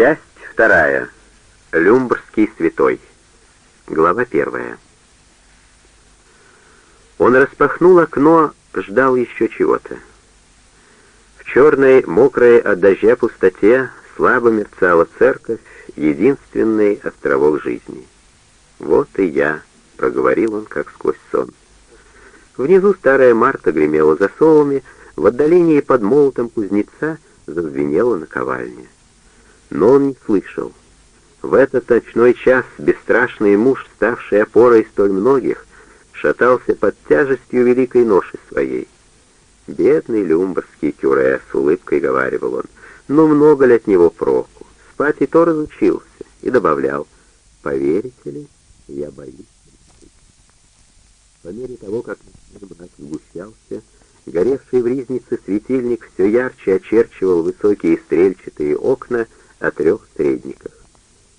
Часть вторая. Люмбрский святой. Глава первая. Он распахнул окно, ждал еще чего-то. В черной, мокрой от дождя пустоте слабо мерцала церковь, единственный островок жизни. «Вот и я», — проговорил он, как сквозь сон. Внизу старая Марта гремела засовами, в отдалении под молотом кузнеца зазвенела наковальня. Но он не слышал. В этот ночной час бесстрашный муж, ставший опорой столь многих, шатался под тяжестью великой ноши своей. «Бедный люмбарский кюре», — с улыбкой говаривал он, — «но много ли от него проку? Спать и то разучился». И добавлял, «Поверите ли, я боюсь». По мере того, как мрак сгущался, горевший в ризнице светильник все ярче очерчивал высокие стрельчатые окна о трех средниках.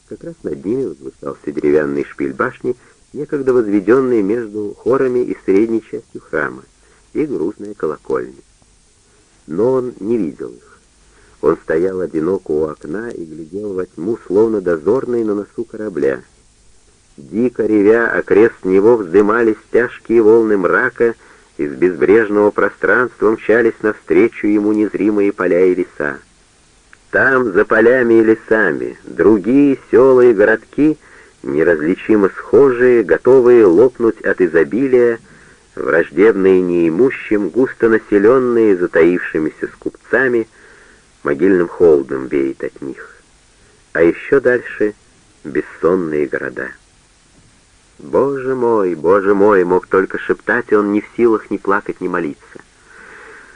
Как раз над ними возвышался деревянный шпиль башни, некогда возведенный между хорами и средней частью храма, и грузная колокольня. Но он не видел их. Он стоял одиноко у окна и глядел во тьму, словно дозорный на носу корабля. Дико ревя, окрест него вздымались тяжкие волны мрака, из безбрежного пространства мчались навстречу ему незримые поля и леса. Там, за полями и лесами, другие села и городки, неразличимо схожие, готовые лопнуть от изобилия, враждебные неимущим, густо населенные, затаившимися скупцами, могильным холодом веет от них. А еще дальше — бессонные города. «Боже мой, боже мой!» — мог только шептать, он не в силах ни плакать, ни молиться.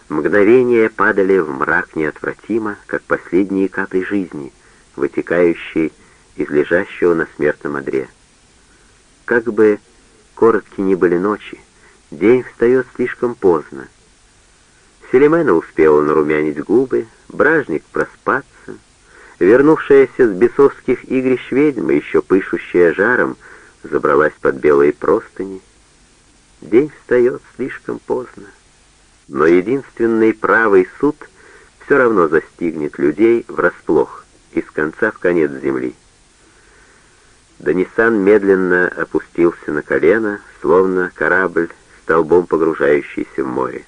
Мгновения падали в мрак неотвратимо, как последние капли жизни, вытекающие из лежащего на смертном одре. Как бы коротки ни были ночи, день встает слишком поздно. Селимена успела нарумянить губы, бражник проспаться, вернувшаяся с бесовских игрищ ведьма, еще пышущая жаром, забралась под белые простыни. День встает слишком поздно но единственный правый суд все равно застигнет людей врасплох, из конца в конец земли. Данисан медленно опустился на колено, словно корабль, столбом погружающийся в море.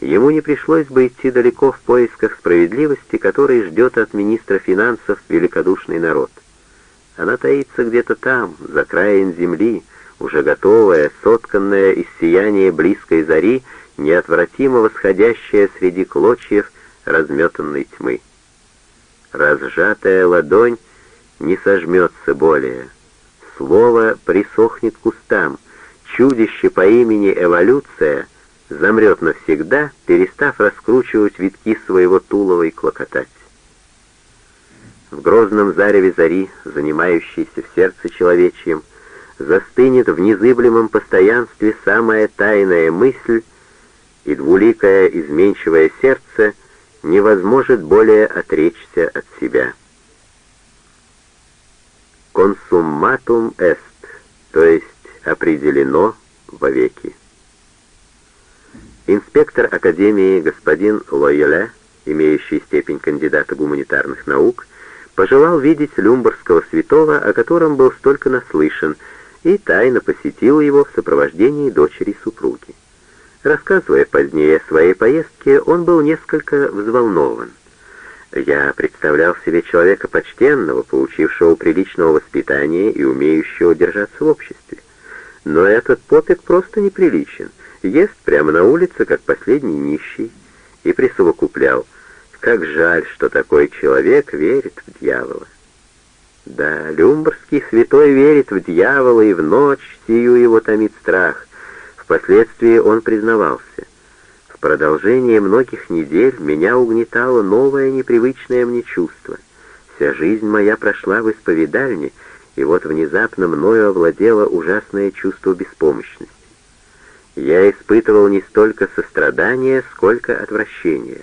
Ему не пришлось бы идти далеко в поисках справедливости, который ждет от министра финансов великодушный народ. Она таится где-то там, за краем земли, уже готовая, сотканная из сияния близкой зари, неотвратимо восходящая среди клочьев разметанной тьмы. Разжатая ладонь не сожмется более. Слово присохнет к устам. Чудище по имени Эволюция замрет навсегда, перестав раскручивать витки своего тулова и клокотать. В грозном зареве зари, занимающейся в сердце человечьем, застынет в незыблемом постоянстве самая тайная мысль, и двуликое изменчивое сердце не возможет более отречься от себя. Консумматум эст, то есть определено вовеки. Инспектор Академии господин Лойеле, имеющий степень кандидата гуманитарных наук, пожелал видеть люмбургского святого, о котором был столько наслышан, и тайно посетил его в сопровождении дочери супруги. Рассказывая позднее о своей поездке, он был несколько взволнован. Я представлял себе человека почтенного, получившего приличного воспитания и умеющего держаться в обществе. Но этот попик просто неприличен, ест прямо на улице, как последний нищий, и присовокуплял, как жаль, что такой человек верит в дьявола. Да, люмбрский святой верит в дьявола, и в ночь сию его томит страх — Впоследствии он признавался. В продолжение многих недель меня угнетало новое непривычное мне чувство. Вся жизнь моя прошла в исповедальне, и вот внезапно мною овладело ужасное чувство беспомощности. Я испытывал не столько сострадания, сколько отвращения.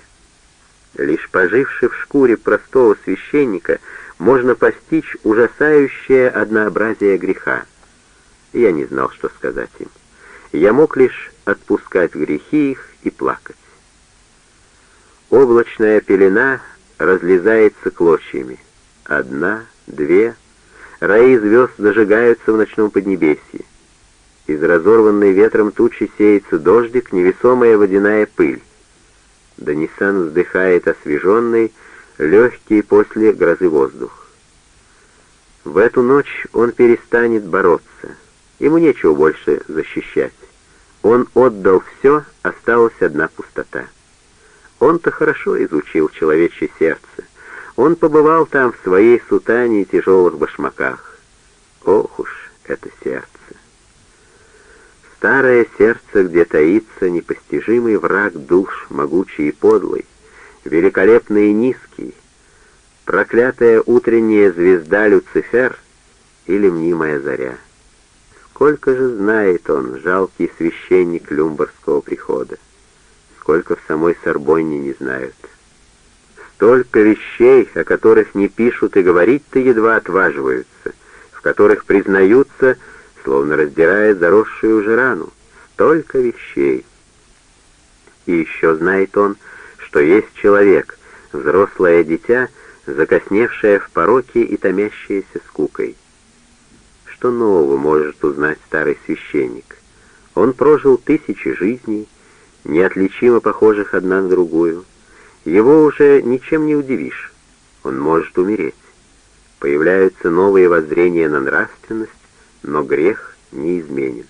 Лишь поживший в шкуре простого священника можно постичь ужасающее однообразие греха. Я не знал, что сказать им я мог лишь отпускать грехи их и плакать. Облачная пелена разлезается клочьями, одна, две. Раи звезд зажигаются в ночном поднебесье. Из разорванной ветром тучи сеется дождик, невесомая водяная пыль. Данисан вздыхает освеженный, легкий после грозы воздух. В эту ночь он перестанет бороться. Ему нечего больше защищать. Он отдал все, осталась одна пустота. Он-то хорошо изучил человечье сердце. Он побывал там в своей сутане и тяжелых башмаках. Ох уж это сердце! Старое сердце, где таится непостижимый враг душ, могучий и подлый, великолепный и низкий, проклятая утренняя звезда Люцифер или мнимая заря. Сколько же знает он, жалкий священник Люмбарского прихода, сколько в самой Сорбонне не знают. Столько вещей, о которых не пишут и говорить-то едва отваживаются, в которых признаются, словно раздирая заросшую уже рану. Столько вещей. И еще знает он, что есть человек, взрослое дитя, закосневшее в пороке и томящееся скукой. Что нового может узнать старый священник? Он прожил тысячи жизней, неотличимо похожих одна на другую. Его уже ничем не удивишь. Он может умереть. Появляются новые воззрения на нравственность, но грех неизменен.